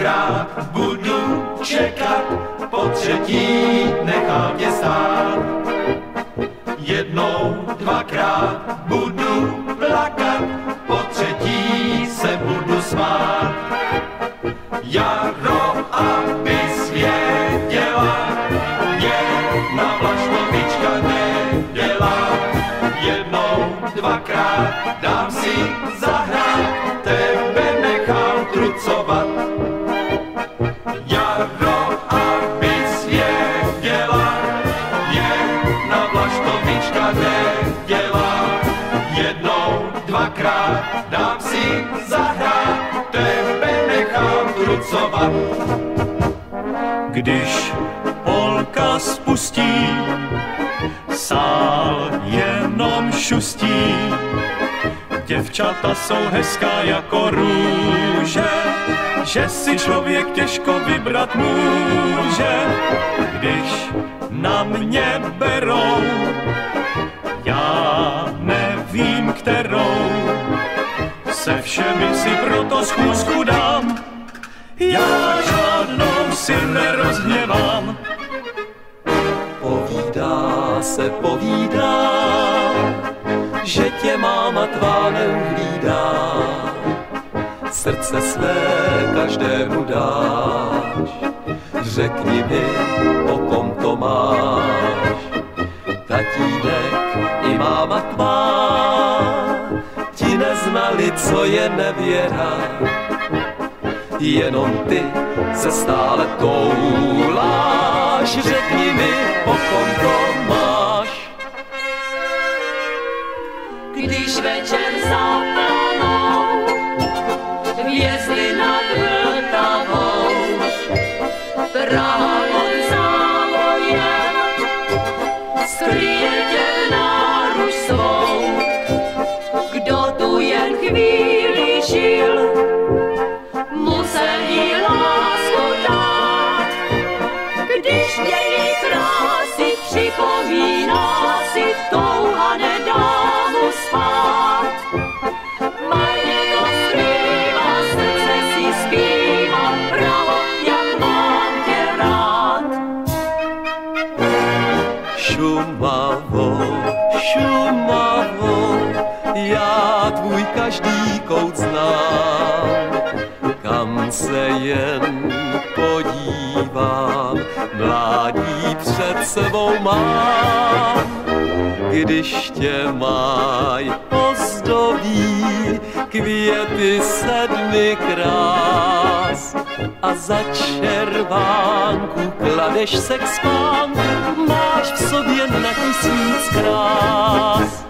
dvakrát budu čekat, po třetí nechám tě stát. Jednou, dvakrát budu plakat, po třetí se budu smát. Jaro, aby svěděla, jedna vlaštovička nedělá. Jednou, dvakrát dám si zahrát, Děvčata jsou hezká jako růže, že si člověk těžko vybrat může, když na mě berou. Já nevím, kterou, se všemi si proto schůzku dám. Já žádnou si nerozhněvám. Povídá se, povídá, že tě máma tvá neuhlídá. Srdce své každému dáš, řekni mi, o kom to máš. Tatínek i máma tvá ti neznali, co je nevěra. Jenom ty se stále touláš, řekni mi, o kom to máš. Když večer zaplanou hvězdy nad Vltavou, Praha pod závojem skryje tě v náruč svou. Kdo tu jen chvíli každý kout znám, kam se jen podívám, mládí před sebou mám. Když tě máj ozdobí květy sedmi krás a za červánku kladeš se k spánku, máš v sobě na tisíc krás.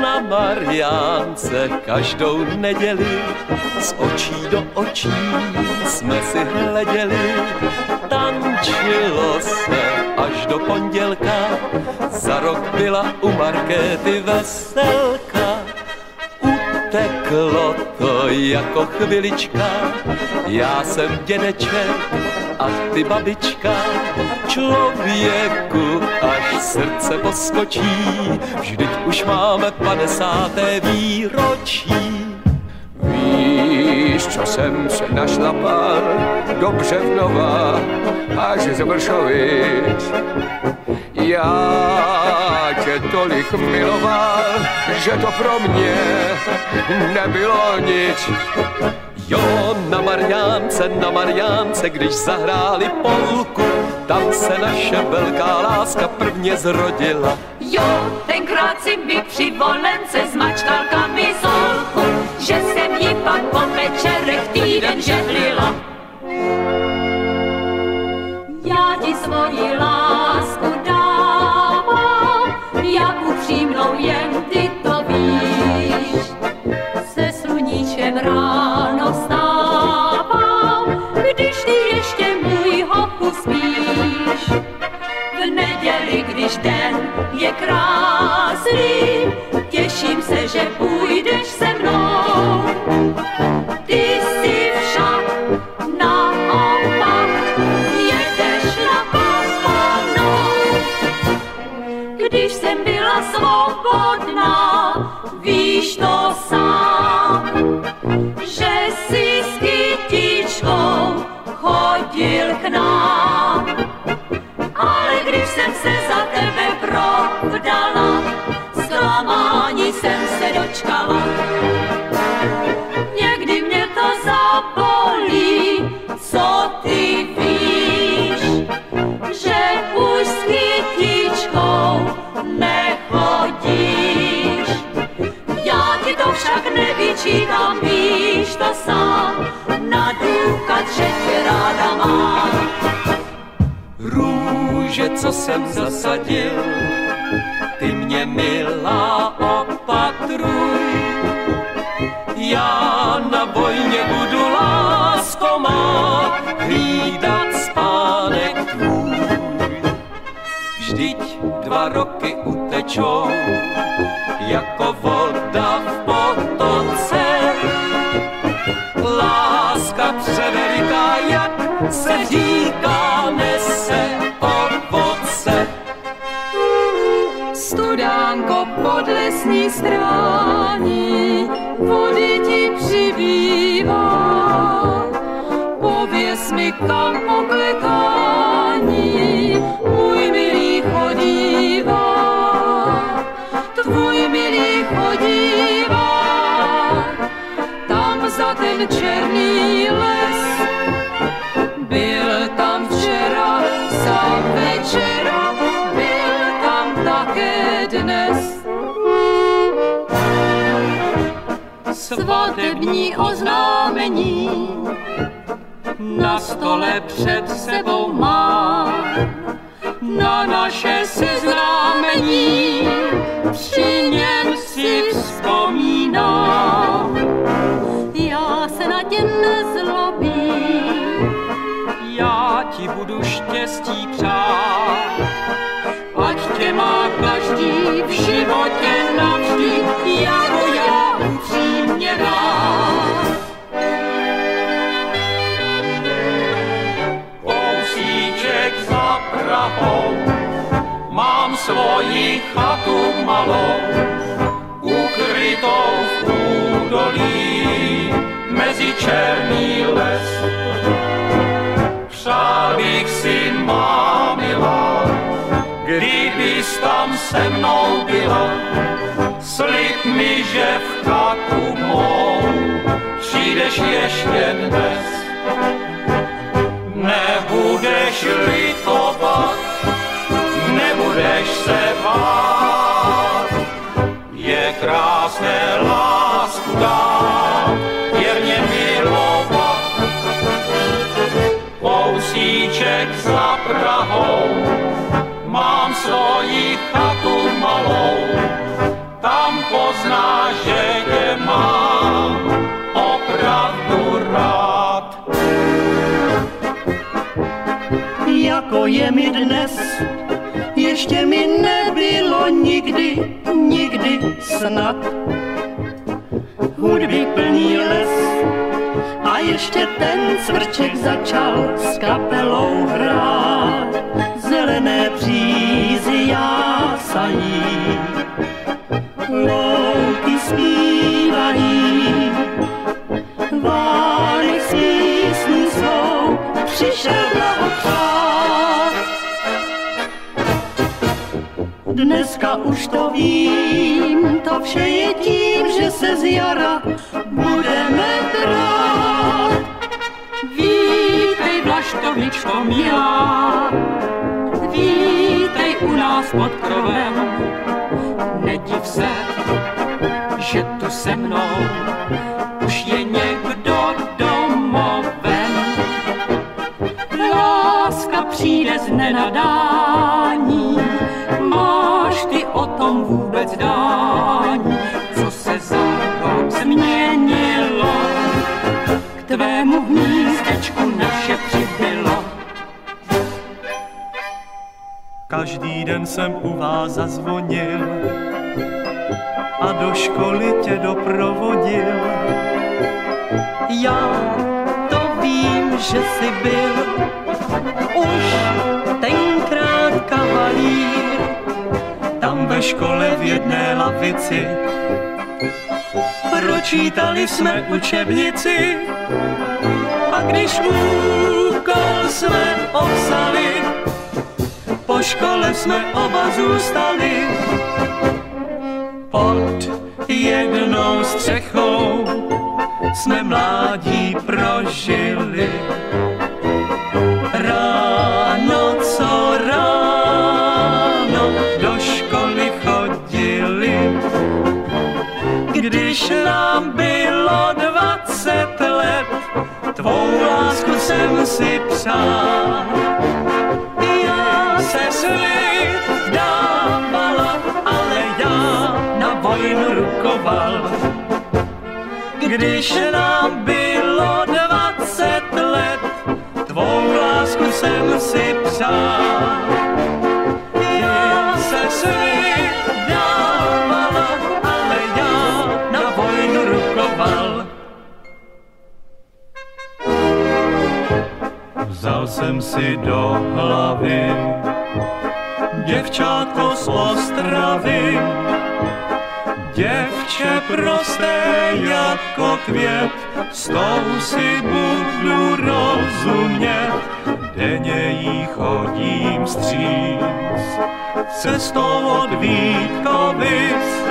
Na Mariánce každou neděli z očí do očí jsme si hleděli. Tančilo se až do pondělka, za rok byla u Markéty veselka. Uteklo to jako chvilička, já jsem dědeček a ty babička. Člověku až srdce poskočí, vždyť už máme padesáté výročí. Víš, co jsem se našlapal do Břevnova až z Vršovic. Já tě tolik miloval, že to pro mě nebylo nic. Jo, na Mariánce, na Mariánce, když zahráli polku, tam se naše velká láska prvně zrodila. Jo, tenkrát si mi při volence zmačkal kamizolku, že jsem ji pak po večerech týden žehlila. Já ti svoji lásku se, že půjdeš se mnou. Ty jsi však naopak, jedeš na kopanou. Když jsem byla svobodná, víš to Růže, co jsem zasadil, ty mě milá opatruj. Já na vojně budu lásko má hlídat spánek tvůj. Vždyť dva roky utečou, Svatební oznámení na stole před sebou mám. Na naše seznámení při něm si vzpomínám. Já se na tě nezlobím, Já ti budu štěstí přát, chatu malou, ukrytou v údolí, mezi černý les. Přál bych si, má milá, kdybys tam se mnou byla, slib mi, že v chatu mou přijdeš ještě dnes nebudeš litovat, tam poznáš, že tě mám opravdu rád. jako je mi dnes, ještě mi nebylo nikdy, nikdy snad. Hudby plný les a ještě ten cvrček začal s kapelou hrát. Zelené břízy jásají, louky přišel blahopřát. Dneska už to vím, to vše je tím, že se z jara budeme drát. Vítej, Vlaštovičko milá, vítej u nás pod krovem. Přijde z nenadání, máš ty o tom vůbec dání, co se za rok změnilo, k tvému hnízdečku naše přibylo. Každý den jsem u vás zazvonil a do školy tě doprovodil. Já to vím, že jsi byl už Tam ve škole v jedné lavici. Pročítali jsme učebnici. A když úkol jsme obsali, po škole jsme oba zůstali. Pod jednou střechou jsme mládí prožili. Si přál. Já se slib dávala, ale já na vojnu rukoval. Když nám Vzal jsem si do hlavy. Děvčátko z Ostravy, děvče prosté jako květ, s tou si budu rozumět, denně jí chodím stříc, cestou od Vítkovic.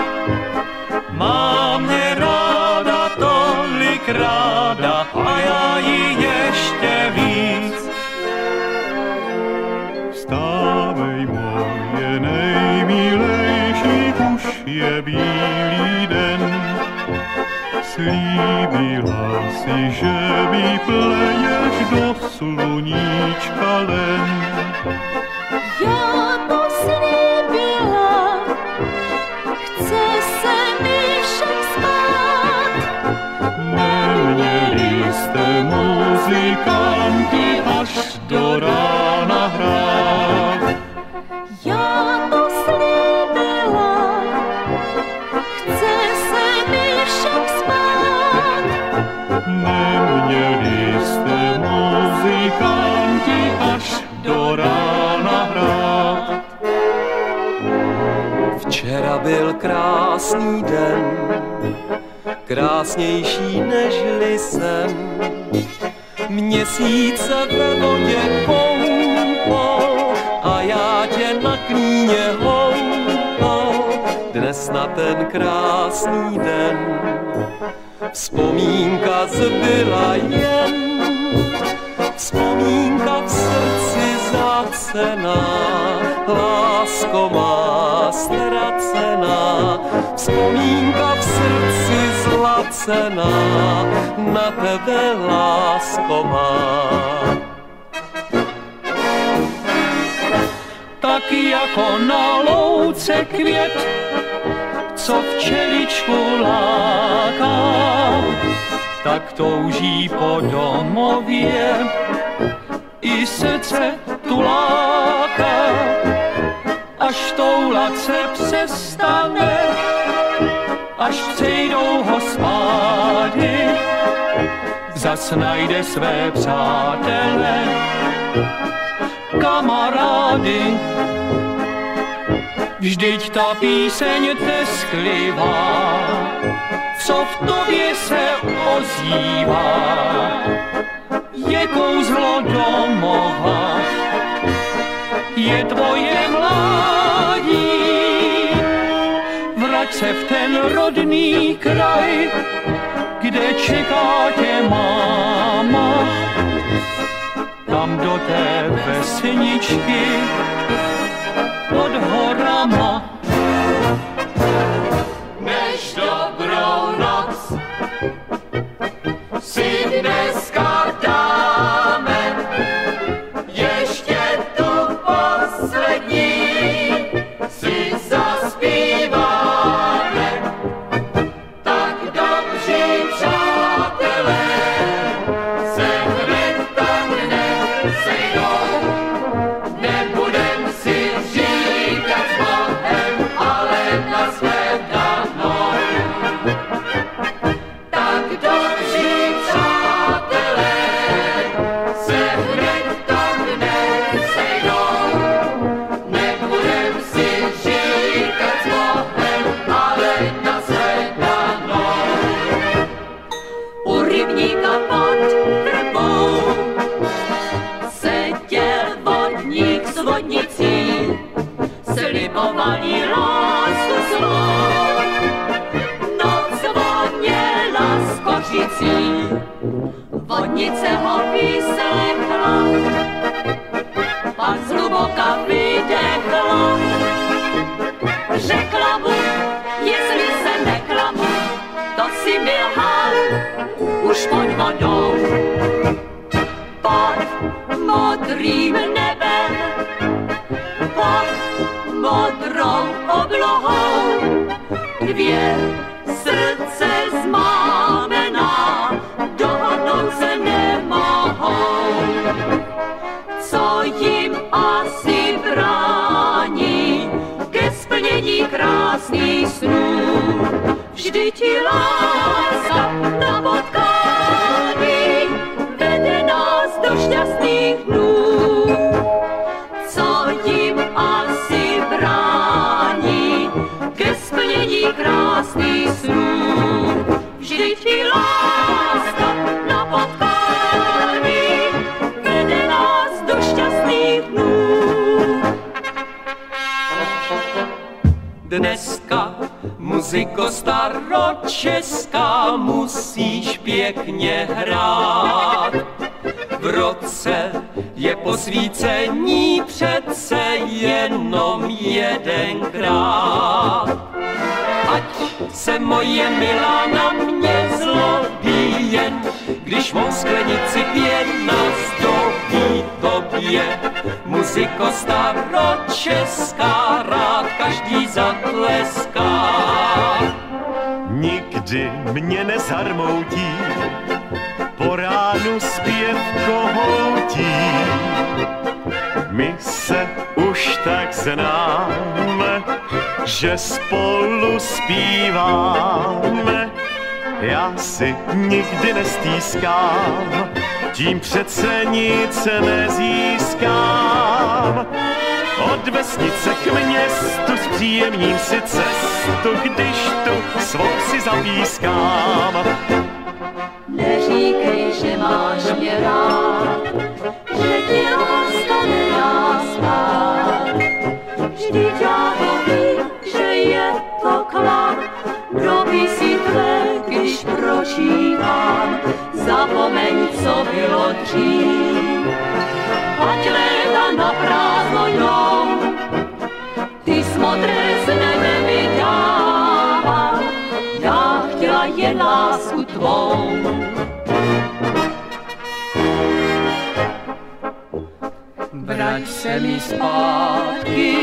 Má je bílý den. Slíbila si, že mi pleješ do sluníčka len. Byl krásný den, krásnější nežli jsem. Měsíce ve vodě koupal a já tě na klíně houpal. Dnes na ten krásný den vzpomínka zbyla jen Vzpomínka v srdci zácená, lásko má ztracená. Vzpomínka v srdci zlacená, na tebe lásko má. Tak jako na louce květ, co včeličku láká, tak touží po domově i srdce tu láká, až toulat se přestane, až přejdou ho spády, zas najde své přátele, kamarády. Vždyť ta píseň tesklivá, co v tobě se ozývá, je kouzlo domova, Se v ten rodný kraj, kde čeká tě máma, tam do té vesničky modrým nebem, pod modrou oblohou. Dvě srdce zmámená, dohodnout se nemohou. Co jim asi brání ke splnění krásných snů? Vždyť láska napotká krásných snů? Vždyť ti láska na potkání vede nás do šťastných dnů. Dneska muziko staročeská musíš pěkně hrát. V roce je posvícení přece jenom jedenkrát. Se moje milá na mě zlobí jen, když mou sklenici pěna zdobí tobě. Muziko staročeská, rád každý zatleská. Nikdy mě nezarmoutí, po ránu zpěv kohoutí. My se už tak známe, že spolu zpíváme. Já si nikdy nestýskám, tím přece nic nezískám. Od vesnice k městu zpříjemním si cestu, když tu svou si zapískám. Neříkej, že máš mě rád, dřív, ať léta na prázdno jdou. Ty smodré z nebe mi dává, já chtěla jen lásku tvou. Vrať se mi zpátky,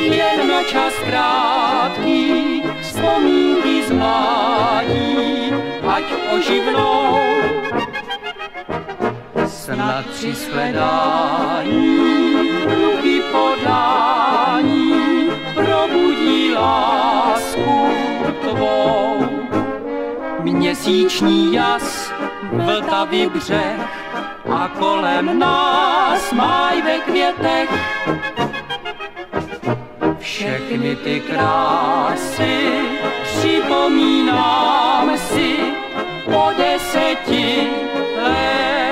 jen na čas krátký, vzpomínky z mládí, ať oživnou. Snad při shledání, ruky podání, probudí lásku tvou. Měsíční jas, vltavý břeh a kolem nás máj ve květech. Všechny ty krásy připomínám si po deseti letech.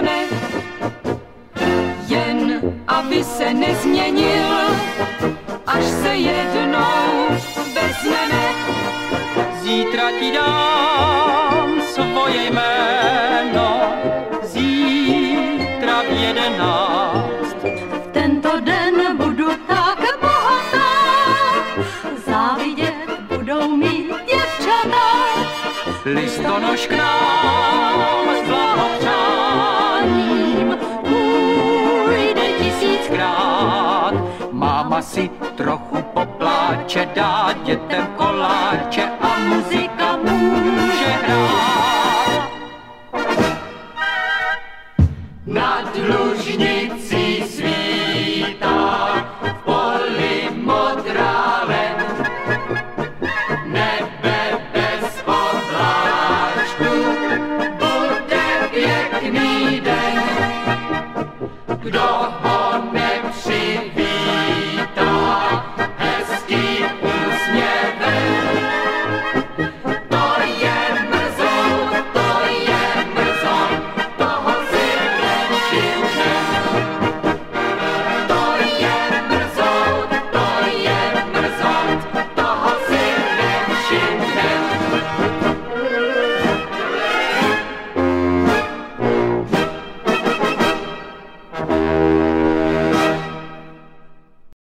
Sejdeme. Jen aby se nezměnil, až se jednou vezmeme. Zítra ti dám svoje jméno, zítra v jedenáct. V tento den budu tak bohatá, závidět budou mít děvčata. Listonoš k nám si trochu popláče, dá dětem koláče